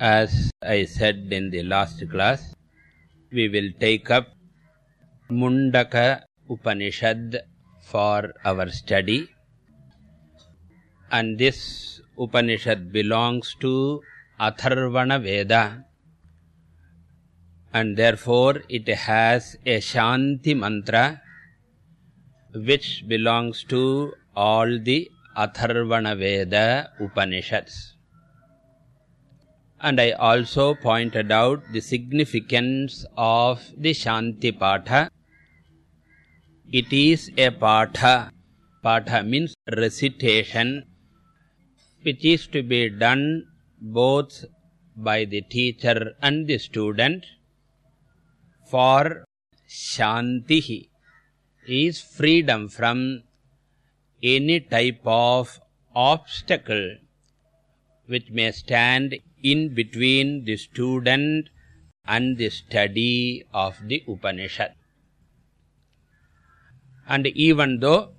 as i said in the last class we will take up mundaka upanishad for our study. And this upanishad belongs to atharvana veda. And therefore it has a shanti mantra which belongs to all the atharvana veda upanishads and i also pointed out the significance of the shanti patha it is a patha patha means recitation which is to be done both by the teacher and the student. For shanti is freedom from any type of obstacle which may stand in between the student and the study of the upanishad. And even though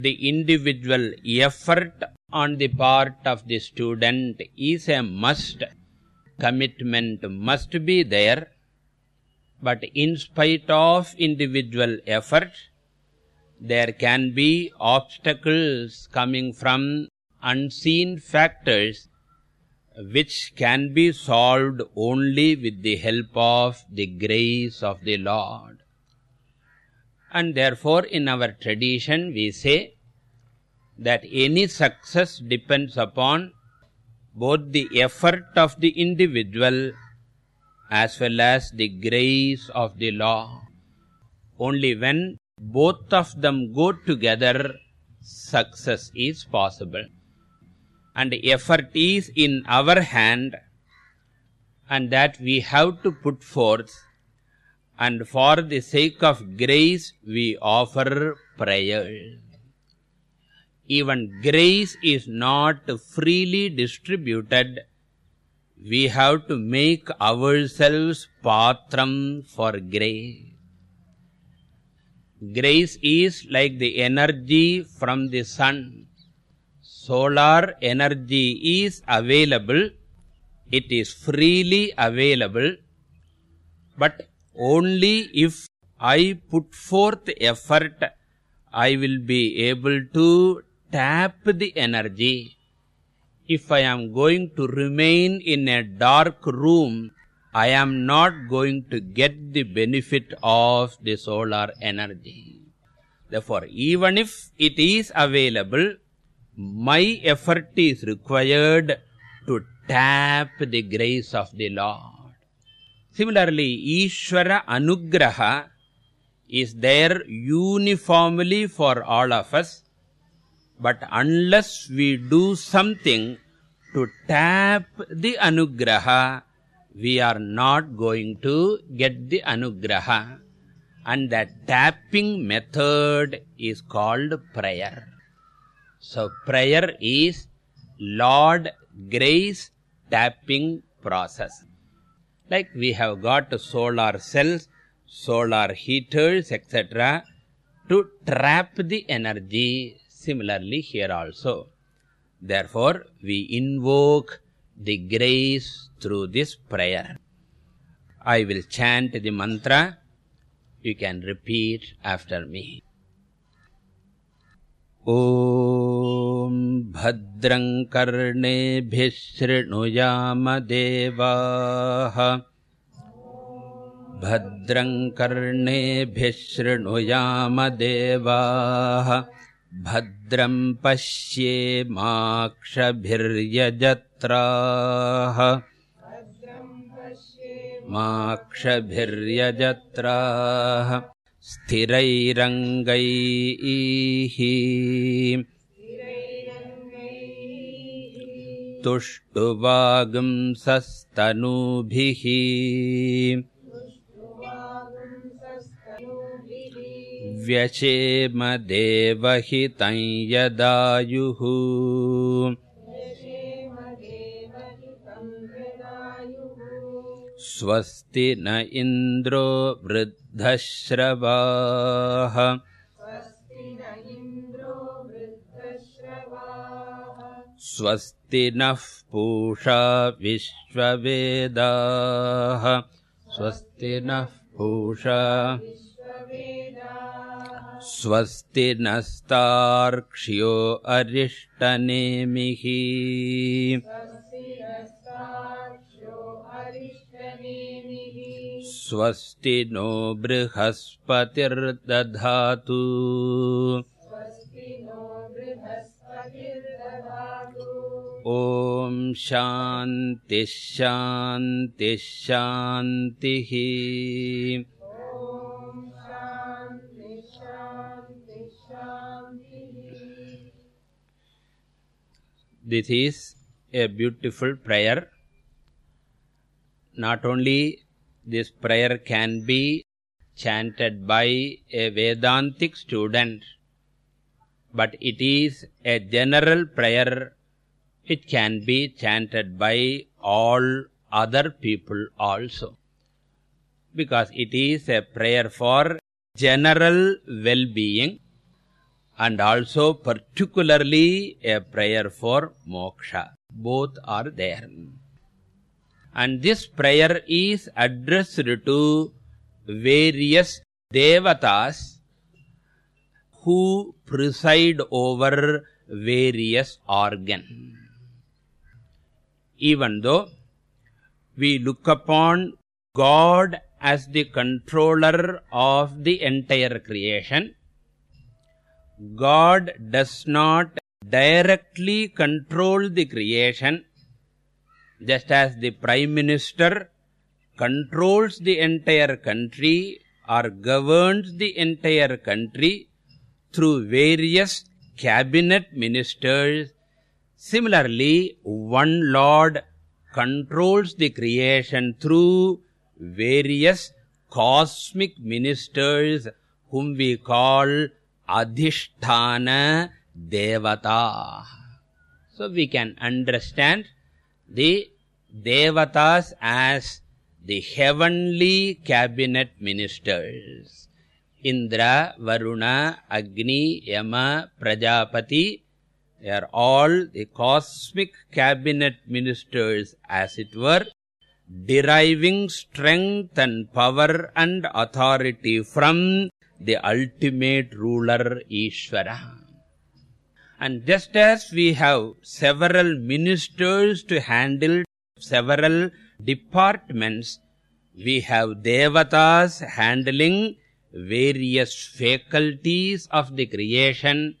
the individual effort on the part of the student is a must commitment must be there but in spite of individual effort there can be obstacles coming from unseen factors which can be solved only with the help of the grace of the lord. And therefore in our tradition we say that any success depends upon both the effort of the individual as well as the grace of the law. Only when both of them go together success is possible and effort is in our hand and that we have to put forth. And for the sake of grace we offer prayer. Even grace is not freely distributed. We have to make ourselves patram for grace. Grace is like the energy from the sun solar energy is available. It is freely available. But only if i put forth effort i will be able to tap the energy. If i am going to remain in a dark room i am not going to get the benefit of the solar energy. Therefore even if it is available my effort is required to tap the grace of the lord. Similarly ishvara anugraha is there uniformly for all of us but unless we do something to tap the anugraha we are not going to get the anugraha. And that tapping method is called prayer so prayer is lord grace tapping process. Like we have got solar cells solar heaters etc to trap the energy similarly here also. Therefore we invoke the grace through this prayer. I will chant the mantra. You can repeat after me ॐ भद्रं कर्णेभिशृणुयामदेवाह भद्रं कर्णेभिशृणुयामदेवाः भद्रं पश्ये माक्षभिर्यजत्राः। माक्षभिर्यजत्राः। स्थिरैरङ्गैः तुष्टुवागुंसस्तनूभिः व्यशेमदेवहितं यदायुः स्वस्ति न इन्द्रो वृद्धश्रवाः। स्वस्ति नः पूषा विश्ववेदाः। स्वस्ति नः पूषा स्वस्ति नस्तार्क्ष्यो अरिष्टनेमिः स्वस्ति नो बृहस्पतिर्दधातु। ॐ शान्तिः शान्तिः शान्तिः। This is a beautiful prayer. Not only this prayer can be chanted by a vedantic student but it is a general prayer. It can be chanted by all other people also because it is a prayer for general well being and also particularly a prayer for moksha. Both are there and this prayer is addressed to various devatas who preside over various organs even though we look upon god as the controller of the entire creation god does not directly control the creation just as the prime minister controls the entire country or governs the entire country through various cabinet ministers similarly one lord controls the creation through various cosmic ministers whom we call adhishthana devata. So we can understand the devatas as the heavenly cabinet ministers. Indra varuna agni yama prajapati they are all the cosmic cabinet ministers as it were deriving strength and power and authority from the ultimate ruler ishvara and just as we have several ministers to handle several departments we have devatas handling various faculties of the creation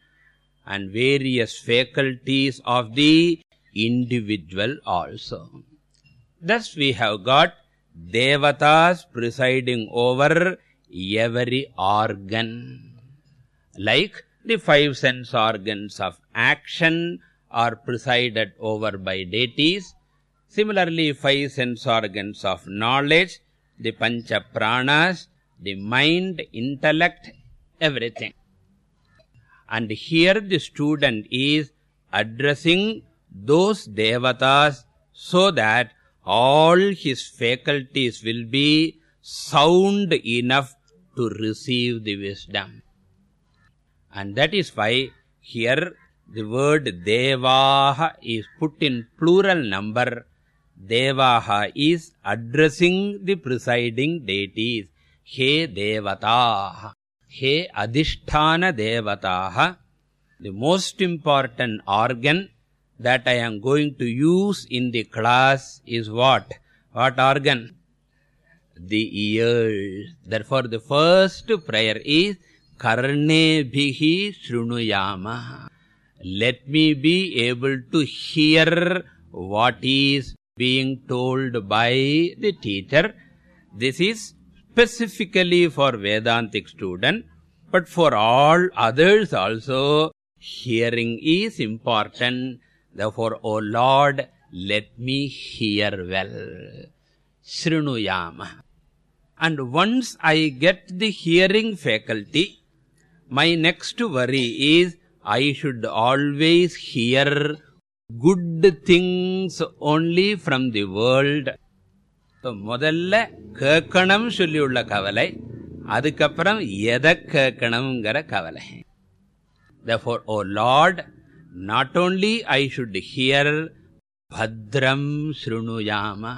and various faculties of the individual also. Thus we have got devatas presiding over every organ. Like the five sense organs of action are presided over by deities. Similarly five sense organs of knowledge the pancha pranas the mind intellect everything. And here the student is addressing those devatas so that all his faculties will be sound enough to receive the wisdom and that is why here the word devaha is put in plural number. Devaha is addressing the presiding deities. He devataah he adhishthana devataah the most important organ that i am going to use in the class is what? What organ? The ears. Therefore the first prayer is karnebhihi shrunuyama let me be able to hear what is being told by the teacher. This is specifically for vedantic student but for all others also hearing is important. Therefore o lord let me hear well. Shrunuyama. And once i get the hearing faculty my next worry is i should always hear good things only from the world so முதல்ல கேட்கணும் சொல்லி உள்ள கவலை அதுக்கப்புறம் எதை கேட்கணுங்கிற கவலை therefore o lord not only i should hear bhadram shrunuyama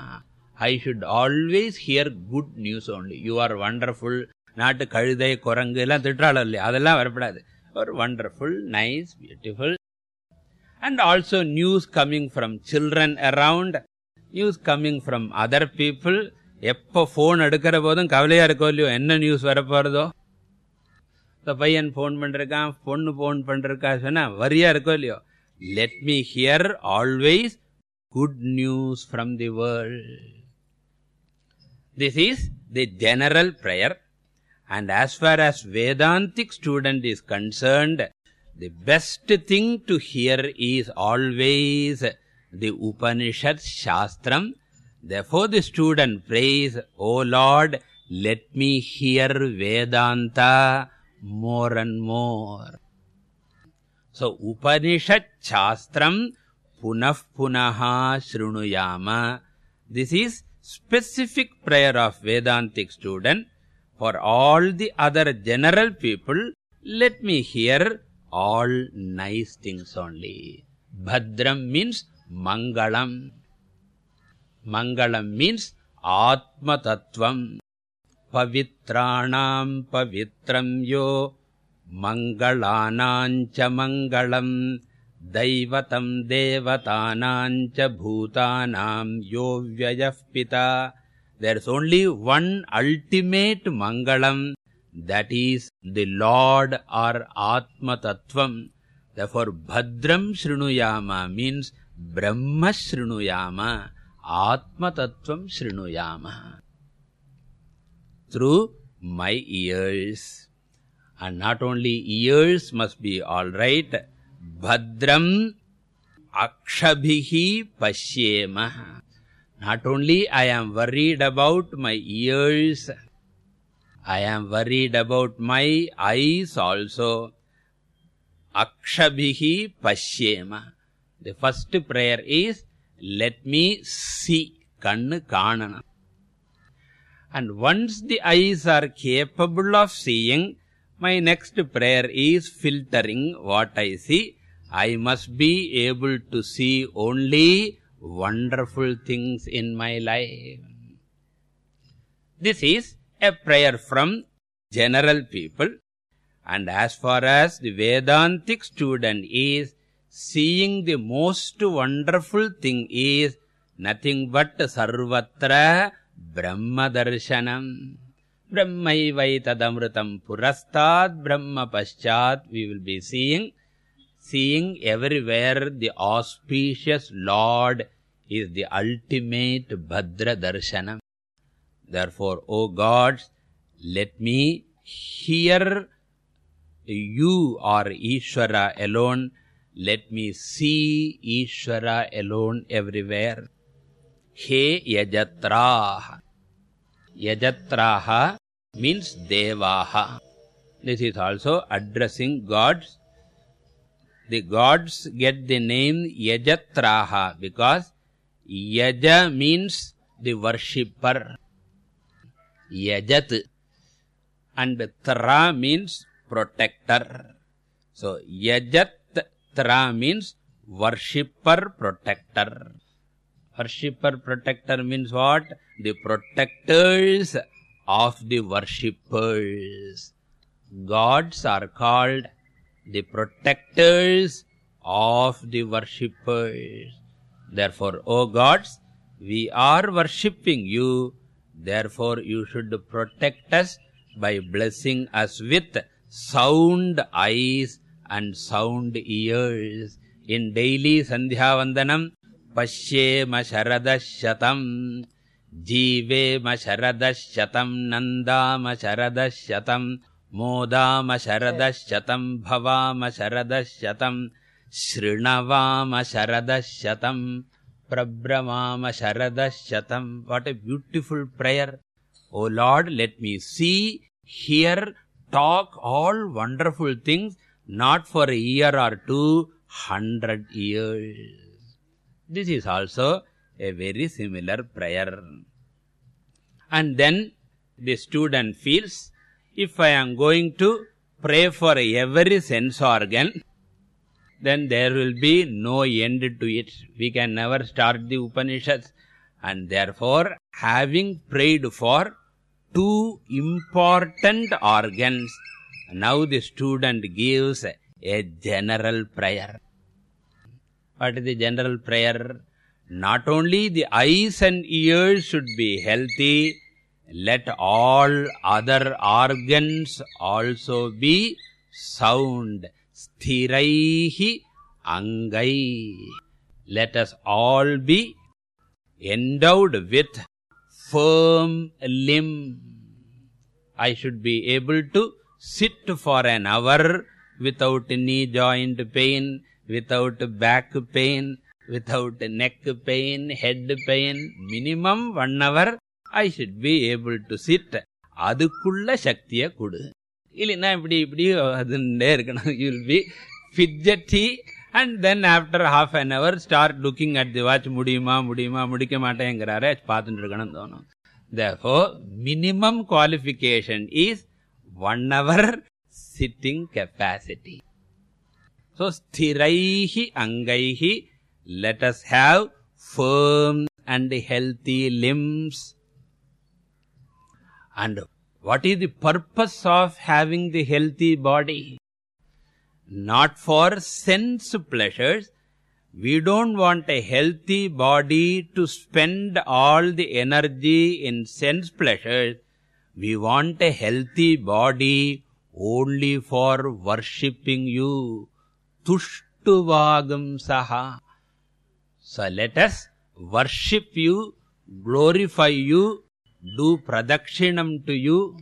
i should always hear good news only you are wonderful நாட்டு கழுதை குரங்கு எல்லாம் திட்டாளம் இல்லையா? அதெல்லாம் வரப்படாது. ஒரு wonderful nice beautiful and also news coming from children around news coming from other people எப்போ phone எடுக்கிற போதும் கவலையாக இருக்கோ இல்லையோ? என்ன நியூஸ் வரப்போகிறதோ இந்த பையன் ஃபோன் பண்ணிருக்கான் பொண்ணு ஃபோன் பண்ணிருக்கா சொன்னால் வரியாக இருக்கோ இல்லையோ? Let me hear always good news from the world this is the general prayer and as far as vedantic student is concerned the best thing to hear is always the upanishad shastram. Therefore the student prays o lord let me hear vedanta more and more. So upanishad shastram punah punaha shrunuyama. This is specific prayer of vedantic student for all the other general people let me hear all nice things only. Bhadram means mangalam. Mangalam means atma tattvam pavitranam pavitram yo. Mangalanam cha mangalam. दैवतं देवतानां च भूतानां यो व्ययः पिता there is only one ultimate mangalam that is the lord or atma tattvam. Therefore bhadram shrunuyama means brahma shrunuyama atma tattvam shrunuyama through my ears. And not only ears must be all right bhadram akshabhihi pashyema not only i am worried about my ears i am worried about my eyes also. Akshabhihi pashyema the first prayer is let me see. Kannu kaananam and once the eyes are capable of seeing my next prayer is filtering what i see. I must be able to see only wonderful things in my life. This is a prayer from general people. And as far as the vedantic student is seeing the most wonderful thing is nothing but sarvatra brahma darshanam. Brahmaivaitadamrutam purastad brahma paschat we will be seeing seeing everywhere the auspicious lord is the ultimate bhadra darshanam. Therefore o gods let me hear you or ishvara alone. Let me see ishvara alone everywhere. He yajatraha yajatraha means devaha this is also addressing gods the gods get the name yajatraha because yaja means the worshipper. Yajat and tra means protector. So yajat tra means worshipper protector. Worshipper protector means what? The protectors of the worshippers gods are called the protectors of the worshippers therefore o gods we are worshipping you therefore you should protect us by blessing us with sound eyes and sound ears in daily sandhya vandanam पश्येम शरदशतम् जीवेम शरदशतम् नन्दाम शरदशतम् मोदाम शरदशतम् भवाम शरदशतम् शृणवाम शरदशतम् प्रब्रमाम शरदशतम् what a beautiful prayer o lord let me see hear talk all wonderful things not for a year or two hundred years this is also a very similar prayer and then the student feels if i am going to pray for every sense organ then there will be no end to it. We can never start the upanishads. And therefore having prayed for two important organs now the student gives a general prayer. What is the general prayer? Not only the eyes and ears should be healthy let all other organs also be sound. Sthiraihi angai. Let us all be endowed with firm limb. I should be able to sit for an hour without knee joint pain without back pain without neck pain head pain minimum 1 hour i should be able to sit அதுக்குள்ள சக்திய கொடு இல்லைன்னா இப்படி இப்படி அதுண்டே இருக்கணும் you will B ஃபிட்ஜெட்டி and then after half an hour start looking at the watch முடியுமா முடியுமா முடிக்க மாட்டேங்கிறாரு பார்த்துட்டு இருக்கணும் தோணும் therefore minimum qualification is one hour sitting capacity so sthiraihi angaihi let us have firm and healthy limbs and what is the purpose of having the healthy body? Not for sense pleasures. We don't want a healthy body to spend all the energy in sense pleasures. We want a healthy body only for worshipping you. Tushtuvagam saha. So let us worship you glorify you do pradakshinam to you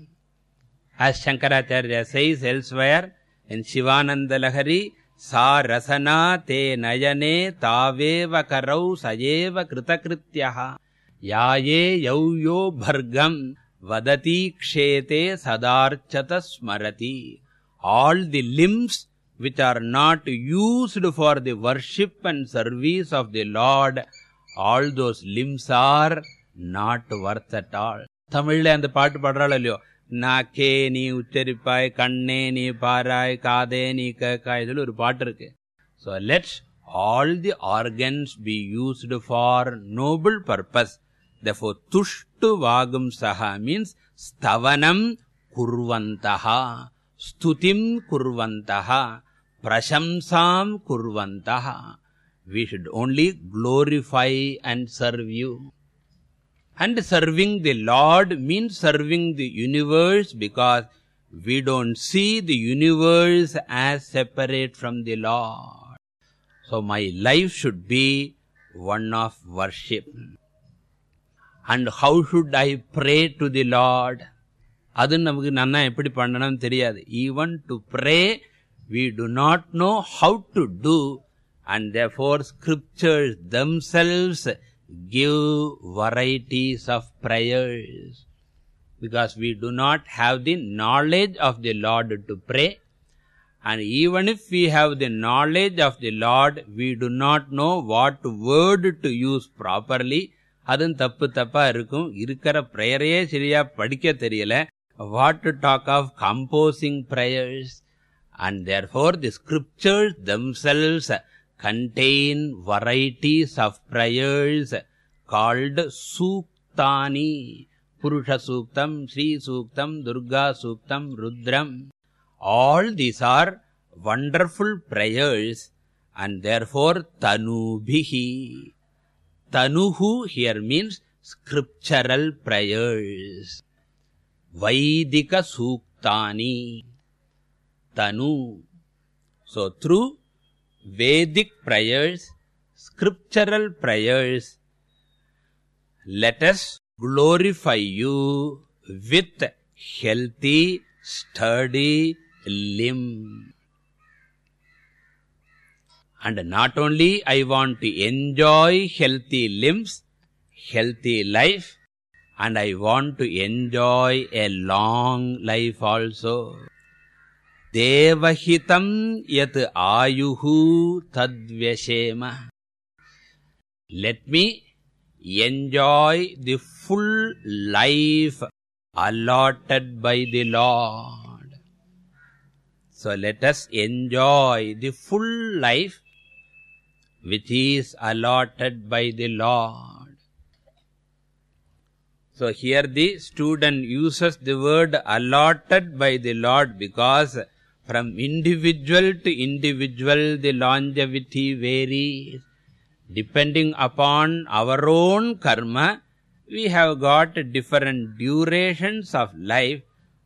as shankaracharya says elsewhere in shivananda lahari सा रसना ते नयने तावेव करौ स एव यो भर्गम् वदति क्षेते सदार्चत स्मरति all the limbs which are not used for the worship and service of the lord all those limbs are not worth at all தமிழ்ல அந்த பாட்டு பாடுறாள் இல்லையோ நாக்கே நீ உச்சரிப்பாய் கண்ணே நீ பாராய் காதே நீ கேக்காய் இதில் ஒரு பாட்டு இருக்கு so let all the organs be used for noble purpose therefore tushtu vagam saha means stavanam kurvantaha stutim kurvantaha prashamsam kurvantaha we should only glorify and serve you and serving the lord means serving the universe because we don't see the universe as separate from the lord so my life should be one of worship and how should i pray to the lord அது நமக்கு நன்னா எப்படி பண்ணணும்னு தெரியாது even to pray we do not know how to do and therefore scriptures themselves give varieties of prayers because we do not have the knowledge of the lord to pray and even if we have the knowledge of the lord we do not know what word to use properly அதுவும் தப்பு தப்பா இருக்கும் இருக்கிற ப்ரேயரையே சரியா படிக்க தெரியல what to talk of composing prayers and therefore the scriptures themselves Contain varieties of prayers called suktani purusha suktam durga suktam rudram. All these are wonderful prayers and therefore tanubhihi tanuhu here means scriptural prayers. Vaidika suktani tanu. So through vedic prayers scriptural prayers. Let us glorify you with healthy sturdy limb. And not only i want to enjoy healthy limbs healthy life and i want to enjoy a long life also தேவஹிதம் யத் ஆயுஹு தத்வஷேம Let me enjoy the full life allotted by the lord. So let us enjoy the full life which is allotted by the lord. So here the student uses the word allotted by the lord because from individual to individual the longevity varies. Depending upon our own karma we have got different durations of life.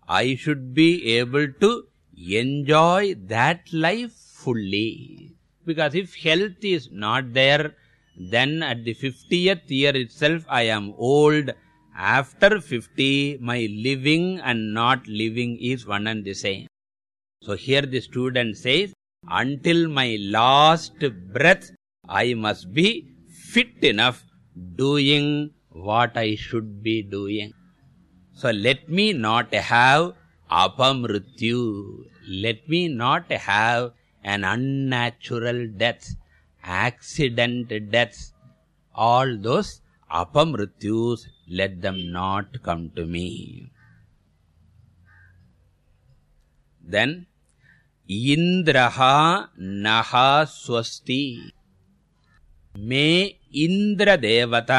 I should be able to enjoy that life fully. Because if health is not there then at the 50th year itself i am old. After 50 my living and not living is one and the same so here the student says until my last breath i must be fit enough doing what i should be doing. So let me not have apamrityu let me not have an unnatural death accident deaths all those apamrityus let them not come to me. Then इन्द्रः नः स्वस्ति। मे इन्द्रदेवत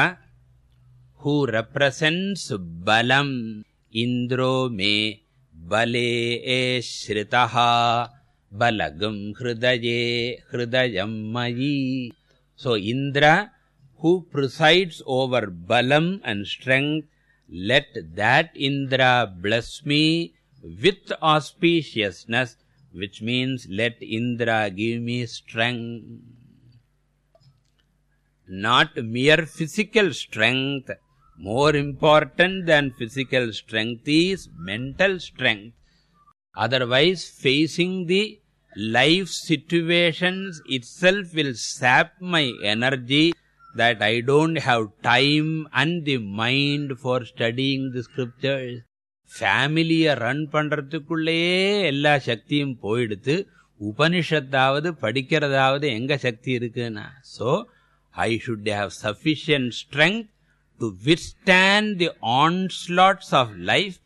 who प्रसेन्स् बलम्। इन्द्रो मे बले ए श्रितः। बलगम् हृदये हृदयं मयि। So Indra who presides over बलम् and strength let that Indra bless me with auspiciousness which means let indra give me strength not mere physical strength. More important than physical strength is mental strength. Otherwise facing the life situations itself will sap my energy that i don't have time and the mind for studying the scriptures ஃபேமிலிய run பண்றதுக்குள்ளேயே எல்லா சக்தியும் போயிடுத்து உபனிஷத்தாவது படிக்கிறதாவது எங்க சக்தி இருக்குன்னா so i should have sufficient strength to withstand the onslaughts of life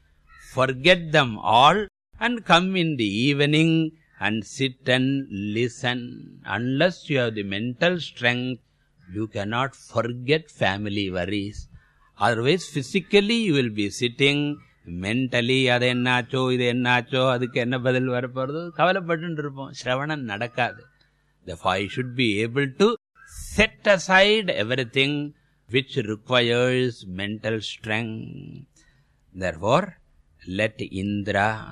forget them all and come in the evening and sit and listen unless you have the mental strength you cannot forget family worries otherwise physically you will be sitting mentally அது என்னாச்சோ இது என்னாச்சோ அதுக்கு என்ன பதில் வரப்போறதோ கவலைப்பட்டு இருப்போம் சிரவணம் நடக்காது therefore i should be able to set aside everything which requires mental strength therefore let indra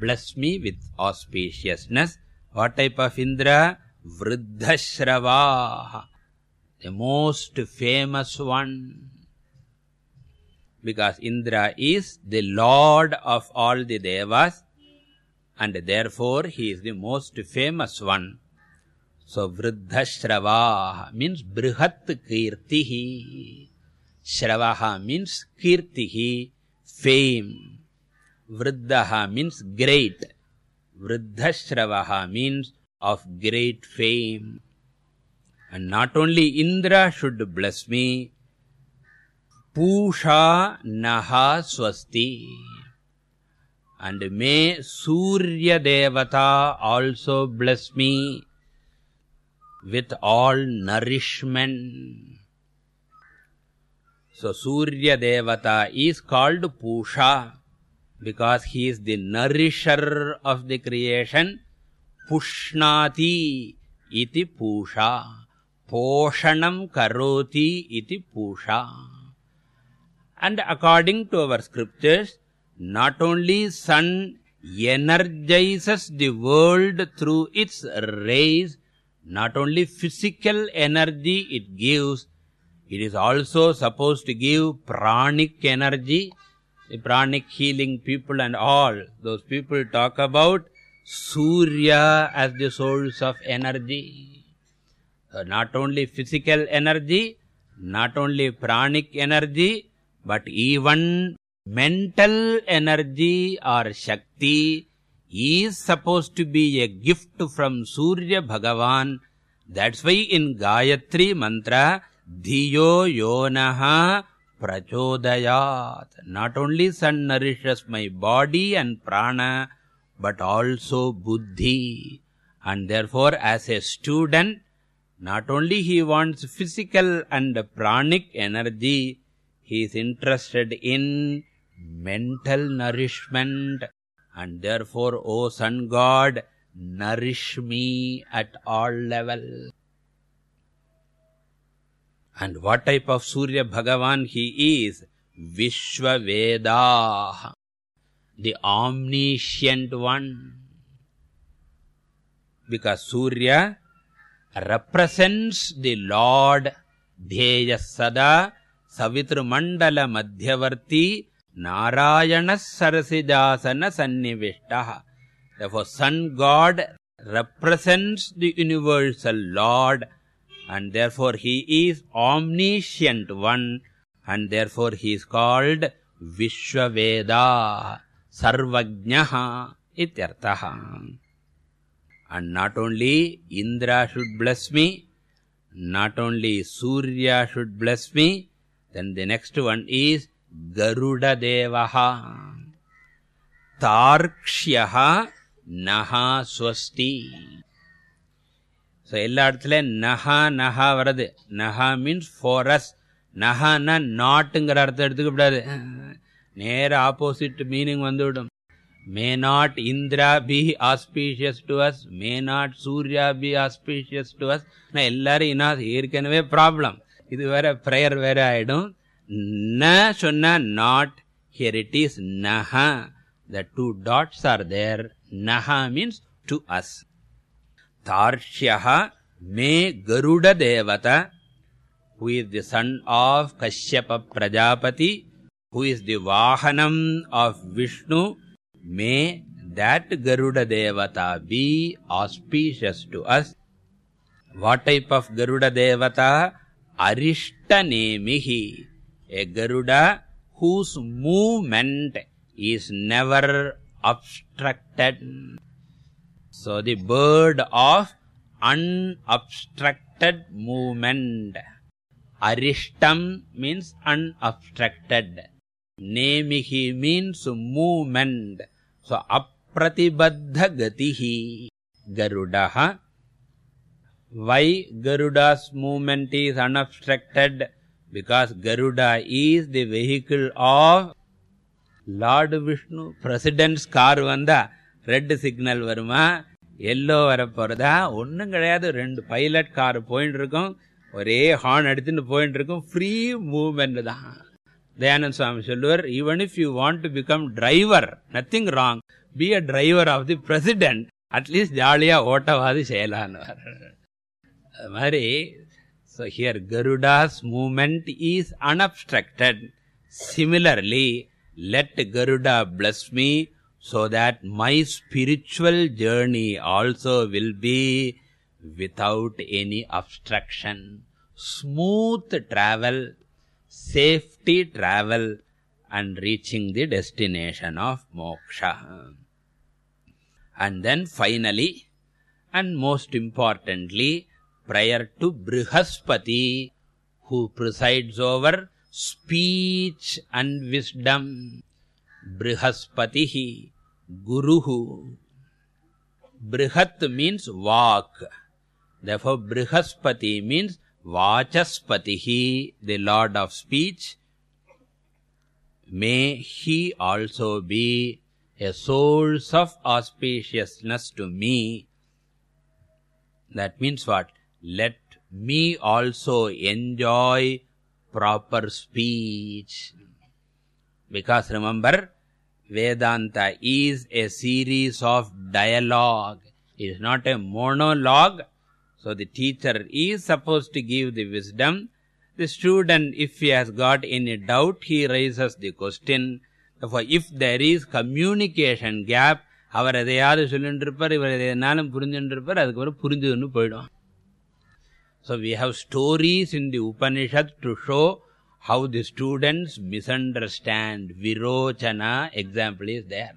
bless me with auspiciousness what type of indra vriddhashrava the most famous one because indra is the lord of all the devas and therefore he is the most famous one. So vriddhashrava means brihat kirtihi. Shravaha means kirtihi fame. Vriddaha means great. Vriddhashravaha means of great fame. And not only indra should bless me pusha naha swasti and may surya devata also bless me with all nourishment. So surya devata is called pusha because he is the nourisher of the creation. Pushnati iti pusha poshanam karoti iti pusha and according to our scriptures not only sun energizes the world through its rays not only physical energy it gives it is also supposed to give pranic energy. The pranic healing people and all those people talk about surya as the source of energy. Not only physical energy not only pranic energy but even mental energy or shakti is supposed to be a gift from surya bhagavan. That's why in gayatri mantra dhiyo yonaha prachodayat. Not only sun nourishes my body and prana but also buddhi. And therefore as a student not only he wants physical and pranic energy he is interested in mental nourishment and therefore o sun god nourish me at all level. And what type of surya bhagavan he is? Vishwaveda the omniscient one. Because surya represents the lord dheya sada narayana sarasijasana sannivishtaha therefore sun god represents the universal lord and therefore he is omniscient one and therefore he is called vishwaveda sarvajnah ityartah and not only indra should bless me not only surya should bless me then the next one is garuda devaha tarkshyah நஹா swasti. ஸோ எல்லா இடத்துல நஹா நஹா varadu நஹா means for us. நஹான்னா நாட்டுங்கிற அர்த்தம் எடுத்துக்க கூடாது நேர ஆப்போசிட் மீனிங் வந்துவிடும். May not Indra be auspicious to us may not Surya be auspicious to us எல்லாரும் இனா ஏற்கனவே problem இது வேற ப்ரேயர் வேற ஆயிடும் ந சொன்ன not here it is நஹ the two dots R there நஹ means to us தார்ஷ்யா May Garuda Devatha who is the son of kashyapa prajapati who is the vahanam of vishnu may that garuda devata be auspicious to us what type of garuda devata अरिष्टनेमिहि a Garuda whose movement is never obstructed so the bird of unobstructed movement अरिष्टम् means unobstructed नेमिहि means movement so अप्रतिबद्धगतिः गरुडः why garuda's movement is unobstructed? Because garuda is the vehicle of lord vishnu. President's car vanda red signal varuma yellow வர போறதா ஒண்ணும் கிடையாது. ரெண்டு pilot car போயிட்டு இருக்கும் ஒரே ஹார்ன் எடுத்துட்டு போயிட்டு இருக்கும் ஃப்ரீ மூவ்மெண்ட் தான். தயானந்த் சுவாமி சொல்லுவார் even if you want to become driver nothing wrong be a driver of the president at least ஜாலியா ஓட்டவாது செய்யலான்னு மாதிரி so here garuda's movement is unobstructed similarly let garuda bless me so that my spiritual journey also will be without any obstruction smooth travel safety travel and reaching the destination of moksha and then finally and most importantly prior to brihaspati who presides over speech and wisdom. Brihaspatihi guruhu. Brihat means vak. Therefore brihaspati means vachaspatihi the lord of speech. May he also be a source of auspiciousness to me. That means what let me also enjoy proper speech because remember vedanta is a series of dialogue it is not a monologue so the teacher is supposed to give the wisdom the student if he has got any doubt he raises the question therefore if there is communication gap அவர் எதையாவது சொல்லிட்டு இருப்பார் இவர் எதனாலும் புரிஞ்சுட்டு இருப்பார் அதுக்கப்புறம் புரிஞ்சுதுன்னு போயிடும் so we have stories in the upanishad to show how the students misunderstand virochana example is there.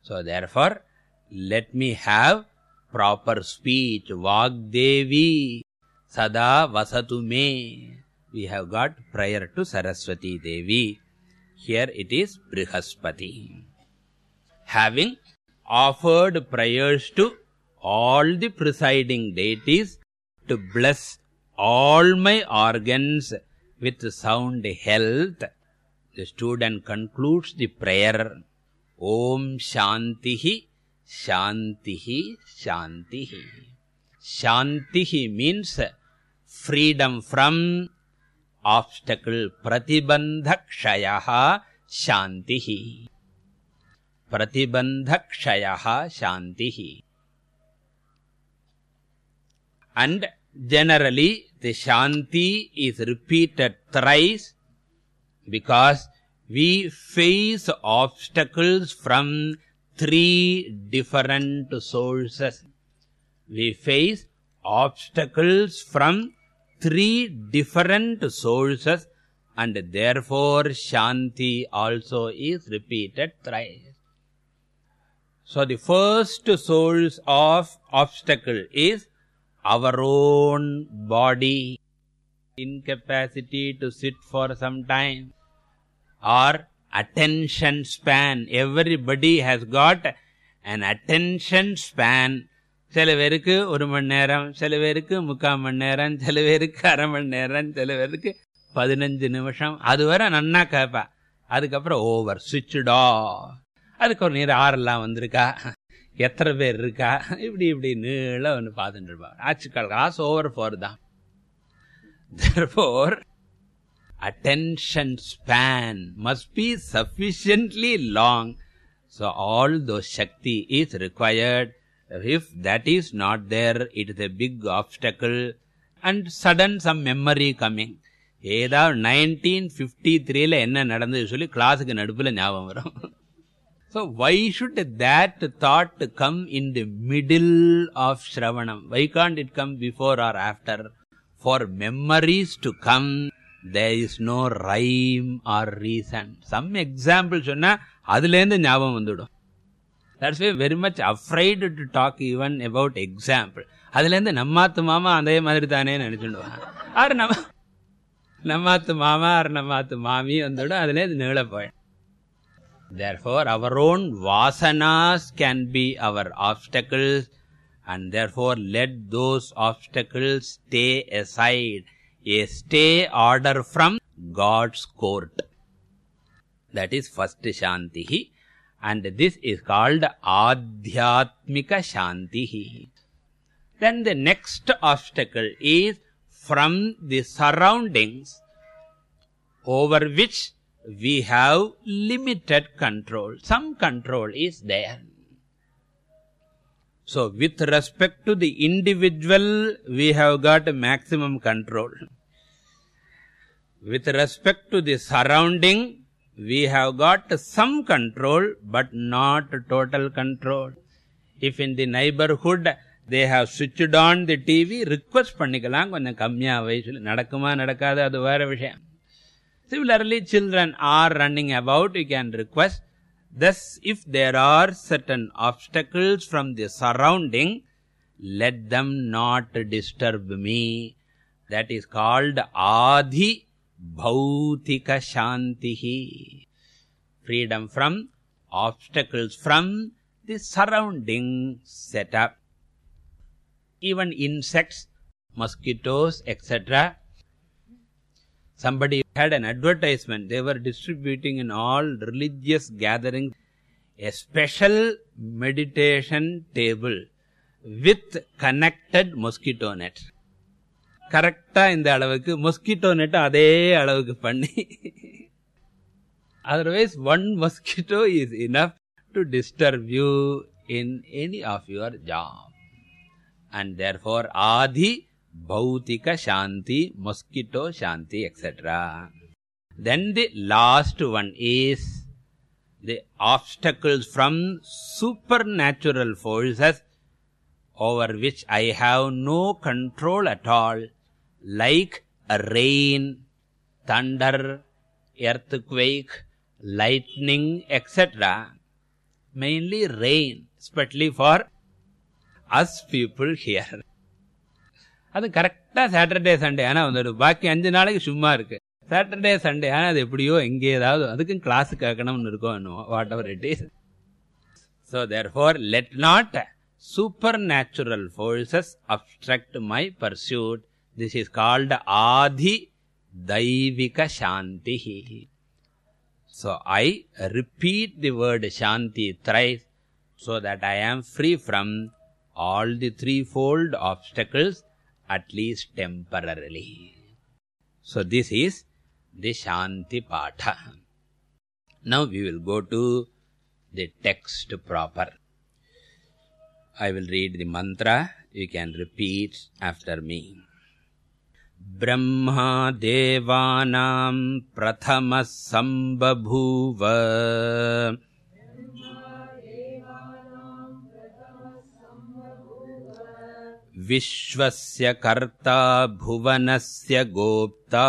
So therefore let me have proper speech. Vagdevi sada vasatu me. We have got prior to saraswati devi. Here it is brihaspati. Having offered prayers to all the presiding deities to bless all my organs with sound health. The student concludes the prayer om shantihi shantihi shantihi. Shantihi means freedom from obstacle pratibandhakshayah shantihi. Pratibandhakshayah shantihi and generally the shanti is repeated thrice because we face obstacles from three different sources. We face obstacles from three different sources and therefore shanti also is repeated thrice. So the first source of obstacle is our own body incapacity to sit for some time. Or attention span everybody has got an attention span. சில பேருக்கு ஒரு மணி நேரம் சில பேருக்கு முக்கால் மணி நேரம் சில பேருக்கு அரை மணி நேரம் சில பேருக்கு பதினஞ்சு நிமிஷம். அது வரை நன்னா கேட்பா அதுக்கப்புறம் ஓவர் சுவிட்சுடா அதுக்கு ஒரு நீர் ஆறெல்லாம் வந்திருக்கா? எத்தனை பேர் இருக்கா இப்படி இப்படி நீள ஒன்று பார்த்துட்டு இருப்பா ஆச்சுக்கால் காசு ஓவர் ஃபார் தான் therefore attention span must be sufficiently long so all those shakti is required if that is not there it is a big obstacle and sudden some memory coming ஏதாவது நைன்டீன் ஃபிஃப்டி த்ரீல என்ன நடந்தது சொல்லி கிளாஸுக்கு நடுப்புல ஞாபகம் வரும் so why should that thought come in the middle of shravanam why can't it come before or after for memories to come there is no rhyme or reason some example சொன்னா அதுல இருந்து ஞாபகம் வந்துடும் that's why very much afraid to talk even about example அதுல இருந்து நம்மாத்து மாமா அதே மாதிரி தானே நினைச்சுடுவான் ஆறு நம்ம நம்மாத்து மாமா ஆறு நம்மாத்து மாமி வந்துடும் அதுல இருந்து நீள போயிடும் therefore our own vasanas can be our obstacles and therefore let those obstacles stay aside. A stay order from god's court. That is first shantihi and this is called adhyatmika shantihi then the next obstacle is from the surroundings over which we have limited control some control is there so with respect to the individual we have got maximum control with respect to the surrounding we have got some control but not total control if in the neighborhood they have switched on the tv request பண்ணிக்கலாம் கொஞ்சம் கம்மியா வை சொல்லி நடக்குமா நடக்காது அது வேற விஷயம் similarly children are running about you can request thus if there are certain obstacles from the surrounding let them not disturb me. That is called adi bhautika shantihi. Freedom from obstacles from the surrounding setup. Even insects mosquitoes etc somebody had an advertisement they were distributing in all religious gatherings a special meditation table with connected mosquito net கரெக்டா இந்த அளவுக்கு mosquito net அதே அளவுக்கு பண்ணி otherwise one mosquito is enough to disturb you in any of your job and therefore adi bhautika shanti mosquito shanti etc then the last one is the obstacles from supernatural forces over which i have no control at all like rain thunder earthquake lightning etc mainly rain especially for us people here அது கரெக்டாக Saturday Sunday ஆனால் வந்துடும் பாக்கி அஞ்சு நாளைக்கு சும்மா இருக்கு Saturday Sunday ஆனால் அது எப்படியோ எங்கே ஏதாவது அதுக்கும் கிளாஸ் கேட்கணும்னு இருக்கும் whatever it is so therefore let not supernatural forces obstruct my pursuit this is called ஆதி தைவிக சாந்தி so I repeat the word Shanti thrice so that I I free from all the three fold obstacles at least temporarily so this is the shanti patha now we will go to the text proper i will read the mantra you can repeat after me Brahma देवानां प्रथमः सम्बभूव विश्वस्य कर्ता भुवनस्य गोप्ता।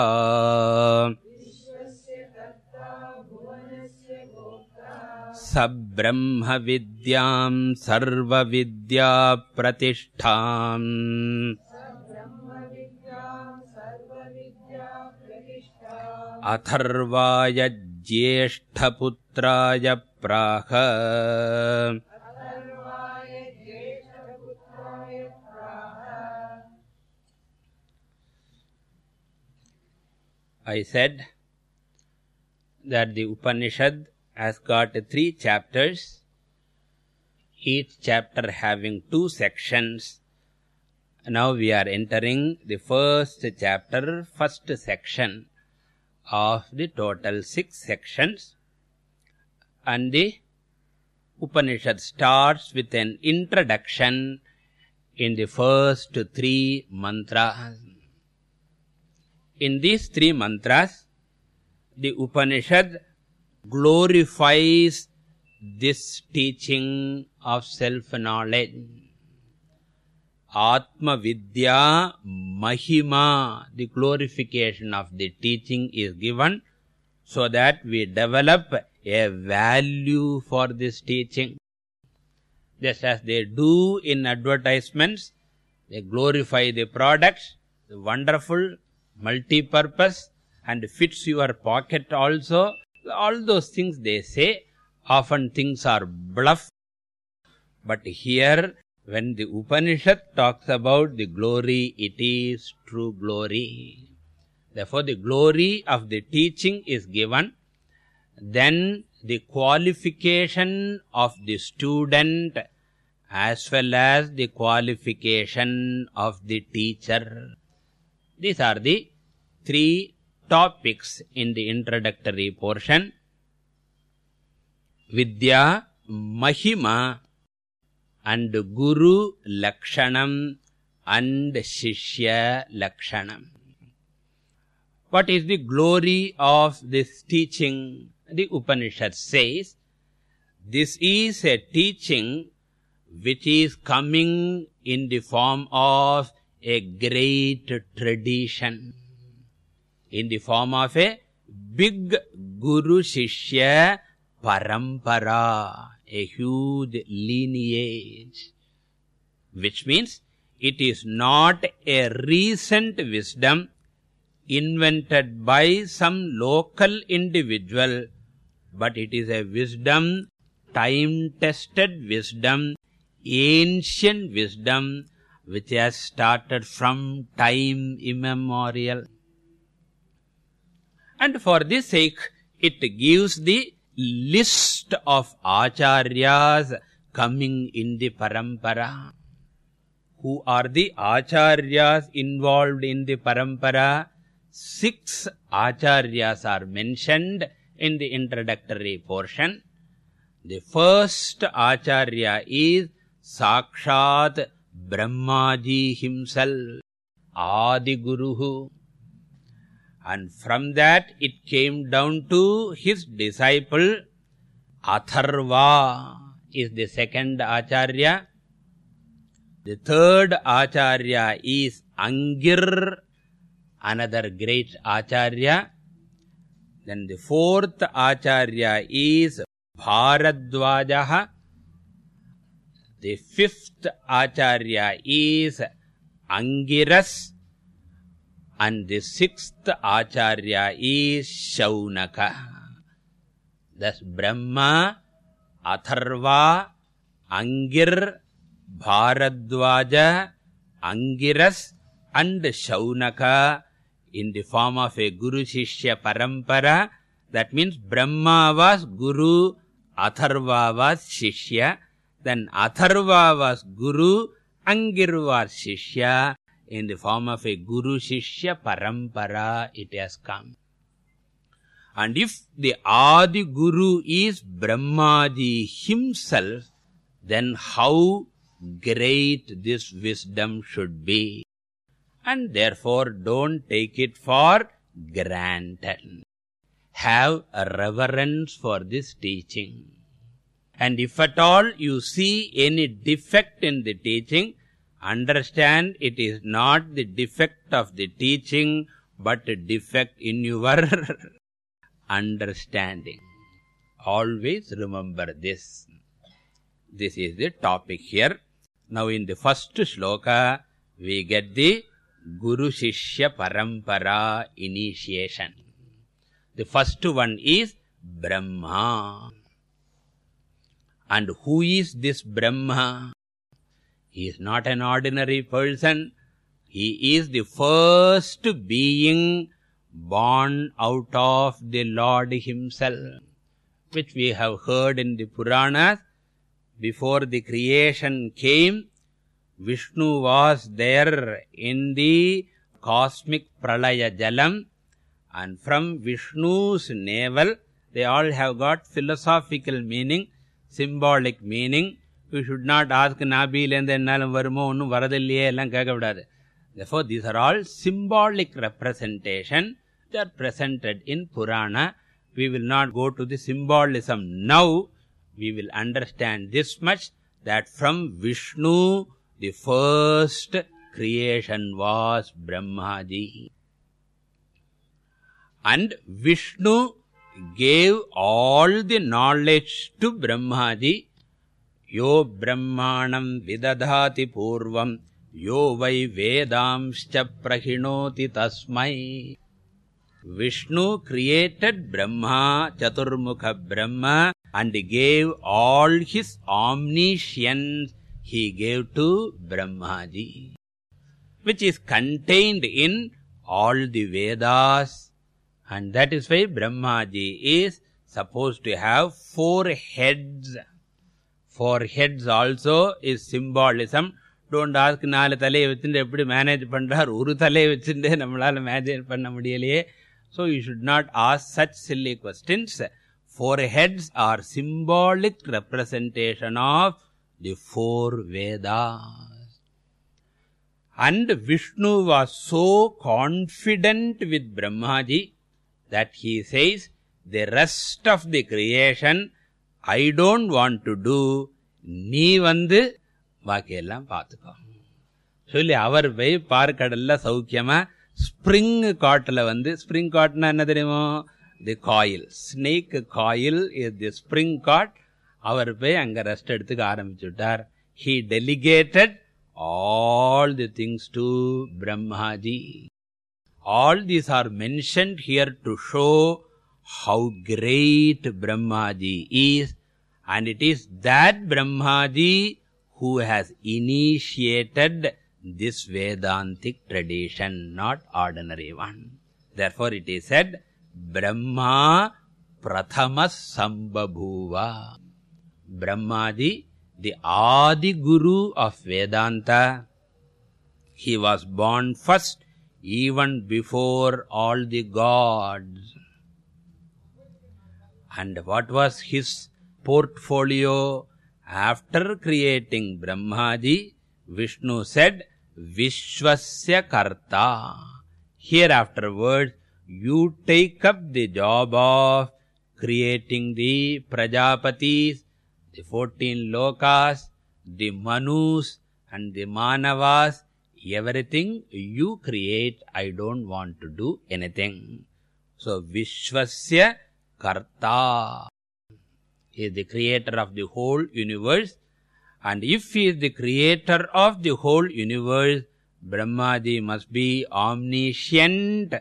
स ब्रह्मविद्याम् सर्वविद्याप्रतिष्ठाम्। अथर्वाय ज्येष्ठपुत्राय प्राह i said that the upanishad has got three chapters each chapter having two sections. Now we are entering the first chapter first section of the total six sections. And the upanishad starts with an introduction in the first three mantras in these three mantras the upanishad glorifies this teaching of self knowledge atma vidya mahima the glorification of the teaching is given so that we develop a value for this teaching. Just as they do in advertisements they glorify the products the wonderful multi purpose and fits your pocket also. All those things they say often things are bluff. But here when the upanishad talks about the glory it is true glory. Therefore the glory of the teaching is given. Then the qualification of the student as well as the qualification of the teacher these are the three topics in the introductory portion. Vidya mahima and guru lakshanam and shishya lakshanam. What is the glory of this teaching? The upanishad says this is a teaching which is coming in the form of a great tradition in the form of a big guru shishya parampara a huge lineage which means it is not a recent wisdom invented by some local individual but it is a wisdom time tested wisdom ancient wisdom which has started from time immemorial. And for this sake it gives the list of acharyas coming in the parampara. Who are the acharyas involved in the parampara? Six acharyas are mentioned in the introductory portion. The first acharya is sakshat brahmaji himself adi guru and from that it came down to his disciple atharva is the second acharya. The third acharya is angir another great acharya. Then the fourth acharya is bharadwajah the fifth acharya is angiras and the sixth acharya is shaunaka. Thus brahma atharva angir bharadwaja angiras and shaunaka in the form of a guru shishya parampara. That means brahma was guru atharva was shishya then atharva was guru angir was shishya. In the form of a guru shishya parampara it has come. And if the adi guru is brahmaji himself then how great this wisdom should be. And therefore don't take it for granted. Have a reverence for this teaching and if at all you see any defect in the teaching understand it is not the defect of the teaching but a defect in your understanding. Always remember this. This is the topic here. Now in the first shloka we get the guru shishya parampara initiation. The first one is brahma and who is this brahma? He is not an ordinary person. He is the first being born out of the lord himself which we have heard in the puranas. Before the creation came vishnu was there in the cosmic pralaya jalam. And from vishnu's navel they all have got philosophical meaning symbolic meaning. We should not ask nabil and ennalum varumo onnum varadilliye ellam kekavadadu therefore these are all symbolic representation. They are presented in purana. We will not go to the symbolism now. We will understand this much that from vishnu the first creation was brahmaji. And vishnu gave all the knowledge to brahmaji yo brahmanam vidadhati purvam yo vai vedamscha prahinoti tasmai. Vishnu created brahma chaturmukha brahma and gave all his omniscience he gave to brahmaji which is contained in all the vedas and that is why brahmaji is supposed to have four heads four heads also is symbolism don't ask நாலு தலையை வச்சுட்டு எப்படி manage பண்றார் ஒரு தலையை வச்சுட்டு நம்மளால manage பண்ண முடியலையே so you should not ask such silly questions four heads are symbolic representation of the four vedas and vishnu was so confident with brahmaji that he says the rest of the creation i don't want to do. நீ வந்து பாக்கியெல்லாம் பார்த்துக்கோ. சொல்லி அவர் போய் பார்க்கடல்ல சௌக்கியமா spring காட்டில் வந்து spring காட்னா என்ன தெரியுமோ? The coil snake coil is the spring god அவர் போய் அங்கே ரெஸ்ட் எடுத்துக்க ஆரம்பிச்சுட்டார். He delegated all the things to Brahmaji all these are mentioned here to show how great brahmaji is. And it is that brahmaji who has initiated this vedantic tradition not ordinary one. Therefore it is said brahma prathama sambabhuva brahmaji the adi guru of vedanta. He was born first even before all the gods. And what was his portfolio? After creating brahmaji vishnu said vishwasya karta. Here afterwards you take up the job of creating the prajapatis the 14 lokas the manus and the manavas everything you create i don't want to do anything. So vishwasya karta is the creator of the whole universe. And if he is the creator of the whole universe brahmaji must be omniscient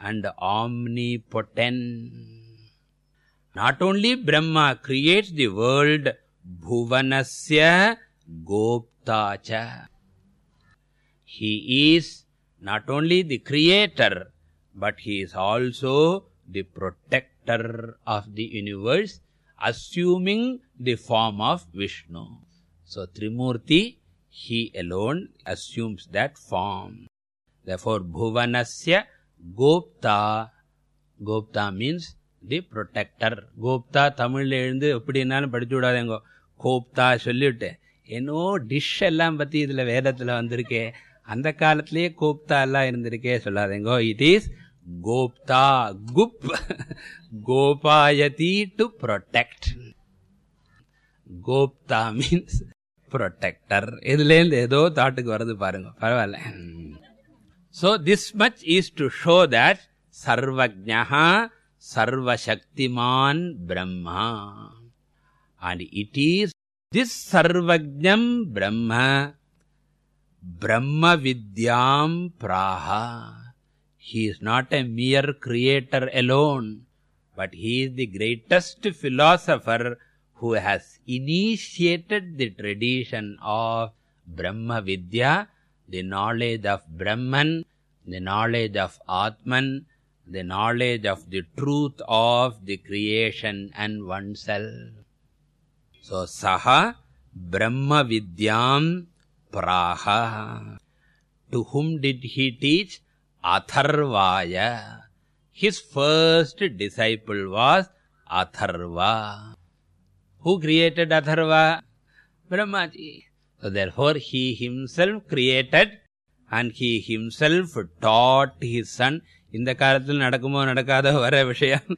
and omnipotent. Not only brahma creates the world bhuvanasya gopta cha he is not only the creator but he is also the protector of the universe assuming the form of vishnu so trimurti he alone assumes that form therefore bhuvanasya gopta gopta means the protector gopta தமிழ்ல எழுந்து எப்படினாலும் படிச்சு விடாதேங்க கோப்தா சொல்லிவிட்டு என்னோ dish எல்லாம் பத்தி இதுல வேதத்துல வந்திருக்கே அந்த காலத்திலேயே கோப்தா எல்லாம் இருந்திருக்கே சொல்லாதேங்கோ இட் இஸ் கோப்தா குப். கோபாயதி டு ப்ரொடெக்ட் கோப்தா மீன்ஸ் ப்ரொடெக்டர் இதுலேருந்து ஏதோ தாட்டுக்கு வருது பாருங்க. பரவாயில்ல. So this much is to show that சர்வஜா சர்வசக்திமான் Brahma. And it is this சர்வஜம் Brahma. Brahma vidyam praha. He is not a mere creator alone but he is the greatest philosopher who has initiated the tradition of brahma vidya the knowledge of brahman the knowledge of atman the knowledge of the truth of the creation and oneself. So saha brahma vidyam praha to whom did he teach atharvaya his first disciple was atharva who created atharva brahmaji so therefore he himself created and he himself taught his son இந்த காலத்தில் நடக்குமோ நடக்காதோ வர விஷயம்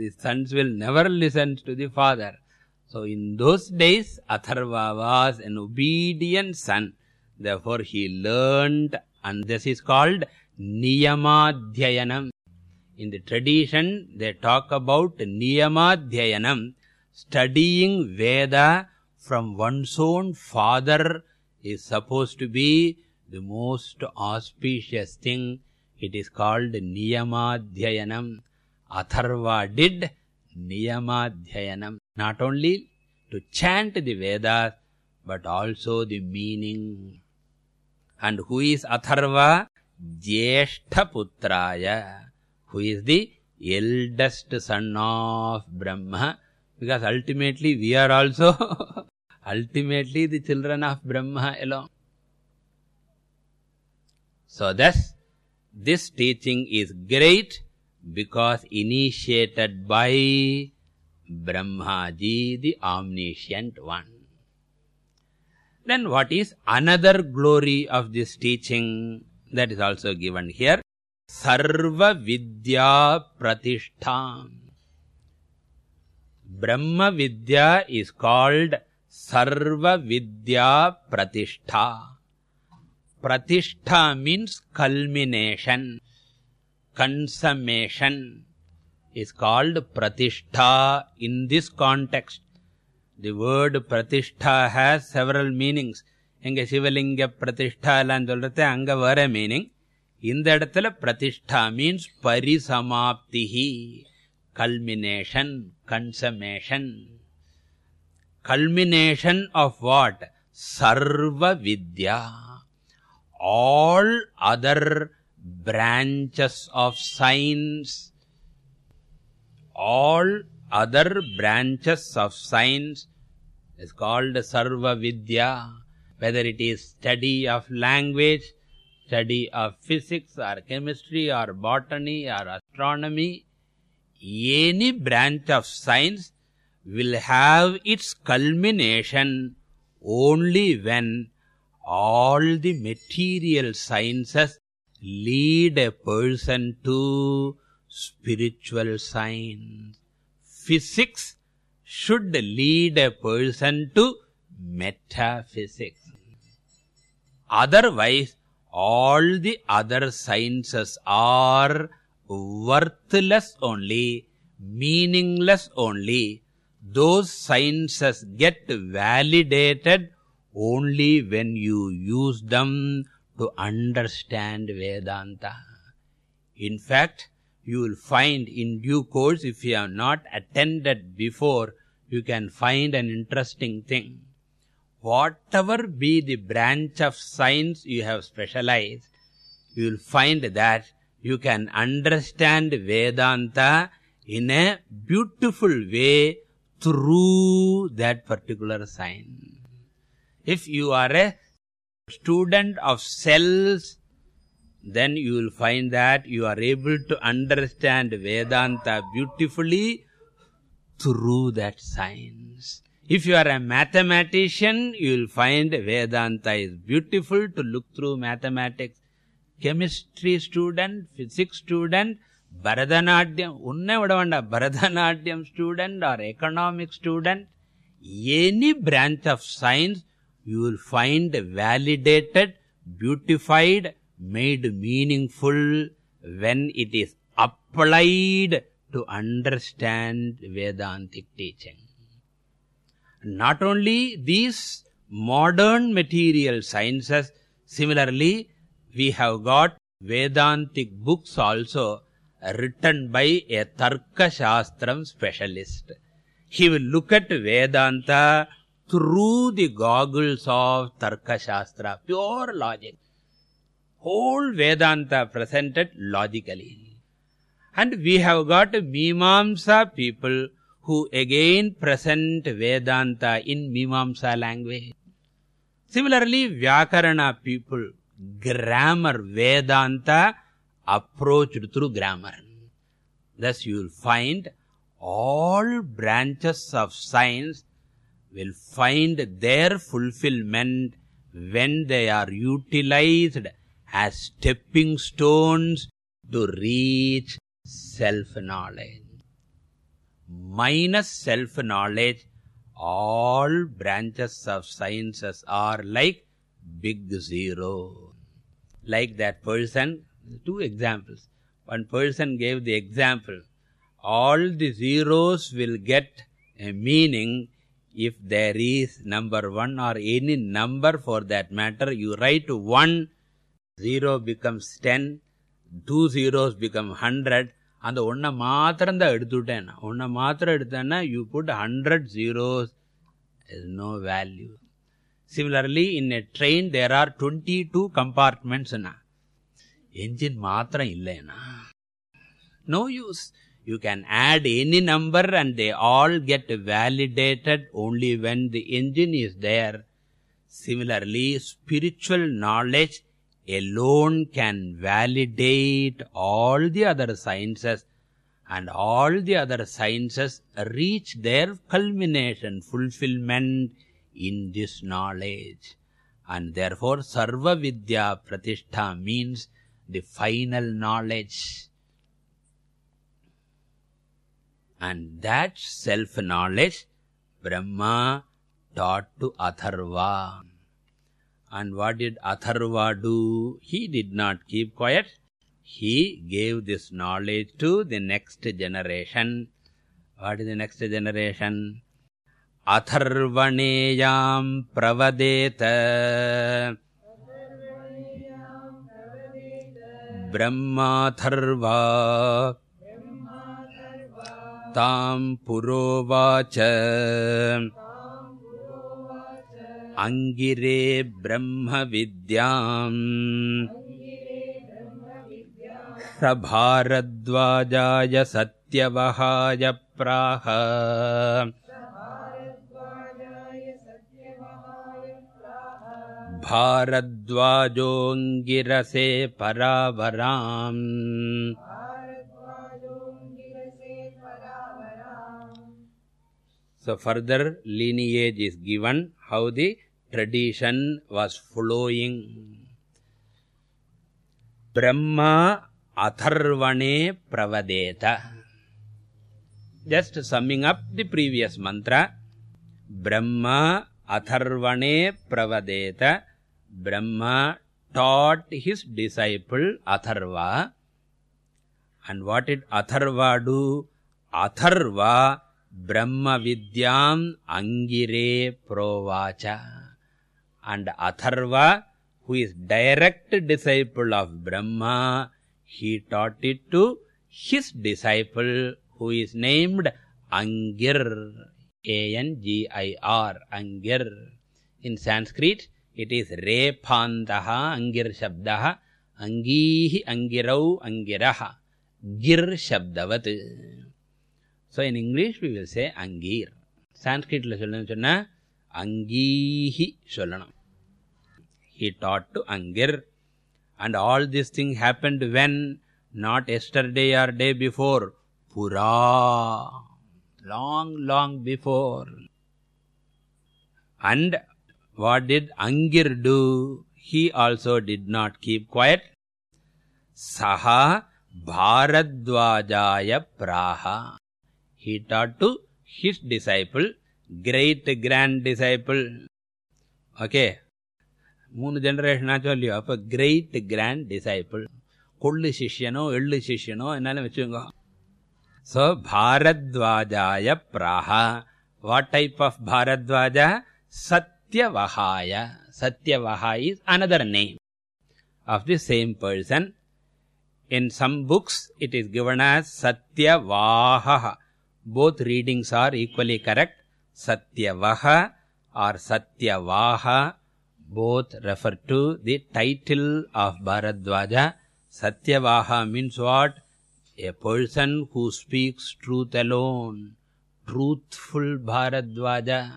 the sons will never listen to the father so in those days atharva was an obedient son. Therefore he learned and this is called niyamadhyayanam in the tradition they talk about niyamadhyayanam studying veda from one's own father is supposed to be the most auspicious thing. It is called niyamadhyayanam atharva did niyamadhyayanam not only to chant the vedas but also the meaning. And who is atharva? Jyeshtha putraya who is the eldest son of brahma. Because ultimately we are also ultimately the children of brahma alone. So thus this teaching is great because initiated by brahmaji the omniscient one. Then what is another glory of this teaching that is also given here? Sarva vidya pratishtha brahma vidya is called sarva vidya pratishtha pratishtha means culmination consummation is called pratishtha in this context the word pratishtha has several meanings எங்க சிவலிங்க பிரதிஷ்டா எல்லாம் சொல்றது அங்க வர meaning இந்த இடத்துல பிரதிஷ்டா means பரிசமாப்திஹி culmination consummation culmination of what sarva vidya all other branches of science all other branches of science is called sarva vidya. Whether it is study of language study of physics or chemistry or botany or astronomy any branch of science will have its culmination only when all the material sciences lead a person to spiritual science physics should lead a person to metaphysics. Otherwise all the other sciences are worthless only meaningless only. Those sciences get validated only when you use them to understand vedanta. In fact you will find in due course. If you have not attended before you can find an interesting thing. Whatever be the branch of science you have specialized you will find that you can understand vedanta in a beautiful way through that particular science if you are a student of cells then you will find that you are able to understand vedanta beautifully through that science. If you are a mathematician you will find vedanta is beautiful to look through mathematics. Chemistry student physics student bharatanatyam unna vidavanda bharatanatyam student or economic student any branch of science you will find validated beautified made meaningful when it is applied to understand vedantic teaching. Not only these modern material sciences similarly we have got vedantic books also written by a tarka shastram specialist. He will look at vedanta through the goggles of tarka shastra pure logic whole vedanta presented logically. And we have got mimamsa people who again present vedanta in mimamsa language. Similarly vyakarana people grammar vedanta approached through grammar. Thus you will find all branches of science will find their fulfillment when they are utilized as stepping stones to reach self knowledge minus self knowledge all branches of sciences are like big zero. Like that person two examples. One person gave the example all the zeros will get a meaning if there is number 1 or any number for that matter. You write 1 0 becomes 10 two zeros become 100 அந்த ஒன்றை மாத்திரம் தான் எடுத்துட்டேன் ஒன்றை மாத்திரம் எடுத்தேன்னா you put 100 zeros is no value similarly in a train there are 22 compartments na engine மாத்திரம் இல்லைனா no use you can add any number and they all get validated only when the engine is there similarly spiritual knowledge alone can validate all the other sciences and all the other sciences reach their culmination fulfillment in this knowledge. And therefore sarva vidya pratishtha means the final knowledge. And that self knowledge brahma taught to atharva and what did atharva do he did not keep quiet he gave this knowledge to the next generation what is the next generation atharvaneyam pravadeta ब्रह्माथर्वा ताम् पुरोवाच अङ्गिरे ब्रह्मविद्याम्। स भारद्वाजाय सत्यवहाय प्राह। भारद्वाजोऽङ्गिरसे परावराम्। So further lineage is given. How the tradition was flowing brahma atharvane pravadeta just summing up the previous mantra brahma atharvane pravadeta brahma taught his disciple atharva and what did atharva do atharva brahma vidyam angire provacha and atharva who is direct disciple of brahma he taught it to his disciple who is named angir a n g i r angir. In sanskrit it is repantah angir shabdah angihi angirau angirah gir shabdavat. So in english we will say angir. Sanskrit la sollanum sonna angihi sollanum he taught to angir. And all this thing happened when not yesterday or day before pura long long before. And what did angir do? He also did not keep quiet. Saha bharadwajaya praha. He taught to his disciple great grand disciple. Okay மூணு ஜென்ரேஷனாச்சும் இல்லையோ அப்போ great grand disciple கொள்ளு சிஷ்யனோ எள்ளு சிஷ்யனோ என்னாலும் வச்சுக்கோங்க so பாரத்வாஜாய பிராகா what type of Bharadwaja சத்யவஹாய Satyavaha is another name of the same person in some books it is given as satyavaha both readings are equally correct satyavaha or satyavaha both refer to the title of bharadwaja satyavaha means what? A person who speaks truth alone. Truthful bharadwaja.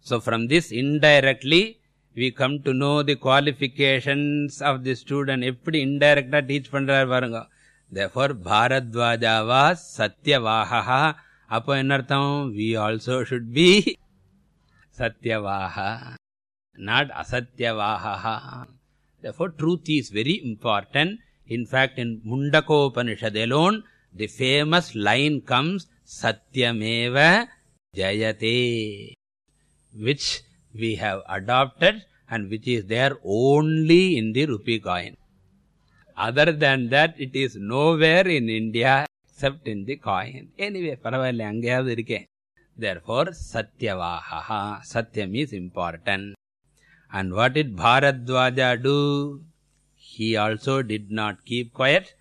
So from this indirectly we come to know the qualifications of the student. Eppadi indirect ah teach pandrar varunga. Therefore bharadwaja was satyavaha. Appo enartham? We also should be satyavaha not asatyavaha therefore truth is very important in fact in mundakopanishad alone the famous line comes satyameva jayate which we have adopted and which is there only in the rupee coin other than that it is nowhere in india except in the coin anyway paravalla angayavadhu irukke therefore satyavahaha satyam is important and what did bharadwaja do he also did not keep quiet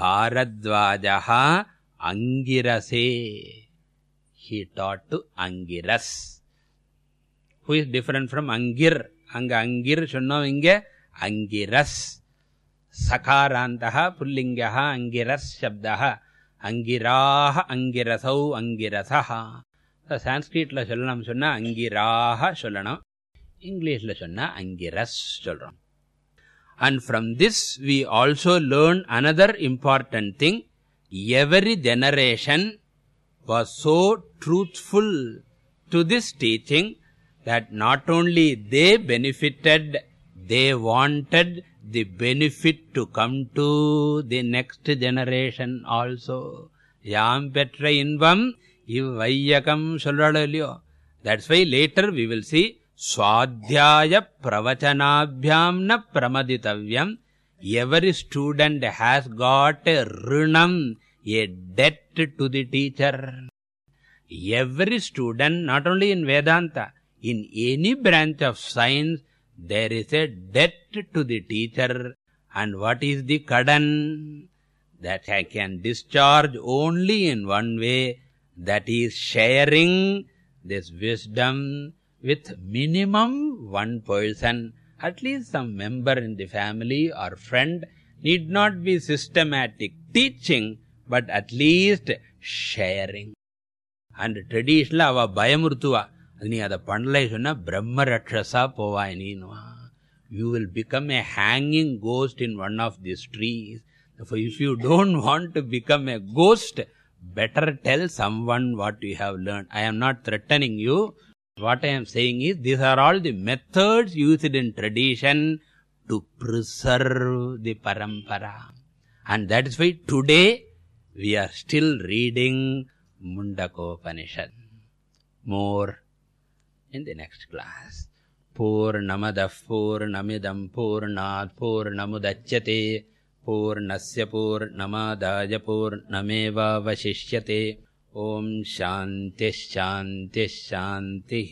bharadwajaha angirase he taught to angiras who is different from angir anga angir sonnom inge angiras सकारान्तः पुल्लिङ्गः अङ्गिरः शब्दः अङ्गिराः अङ्गिरसौ अङ्गिरसः சான்ஸ்கிரிட்ல சொல்லணும் சொன்னா அங்கிராக சொல்லணும் இங்கிலீஷ்ல சொன்னா அங்கிரஸ் சொல்றோம் and from this we also learn another important thing every generation was so truthful to this teaching that not only they benefited they wanted the benefit to come to the next generation also யாம் பெற்ற இன்பம் இவ்வையகம் சொல்றாளோ இல்லையோ that's why later we will see swadhyaya pravachanabhyam na pramaditavyam every student has got a rinam a debt to the teacher every student not only in vedanta in any branch of science there is a debt to the teacher and what is the kadan that i can discharge only in one way that is sharing this wisdom with minimum one person at least some member in the family or friend need not be systematic teaching but at least sharing and traditional ava bayamurtuva நீ அதை பண்ணலை சொன்னா பிரம்ம ரட்சசா போவாய் நீனுவா you will become a hanging ghost in one of these trees so if you don't want to become a ghost better tell someone what you have learned i am not threatening you what i am saying is these are all the methods used in tradition to preserve the parampara and that is why today we are still reading mundakopanishad more in the next class पूर्णमदः पूर्णमिदम् पूर्णात् पूर्णमुदच्यते पूर्णस्य पूर्णमादाय पूर्णमेवावशिष्यते ॐ शान्तिः शान्तिः शान्तिः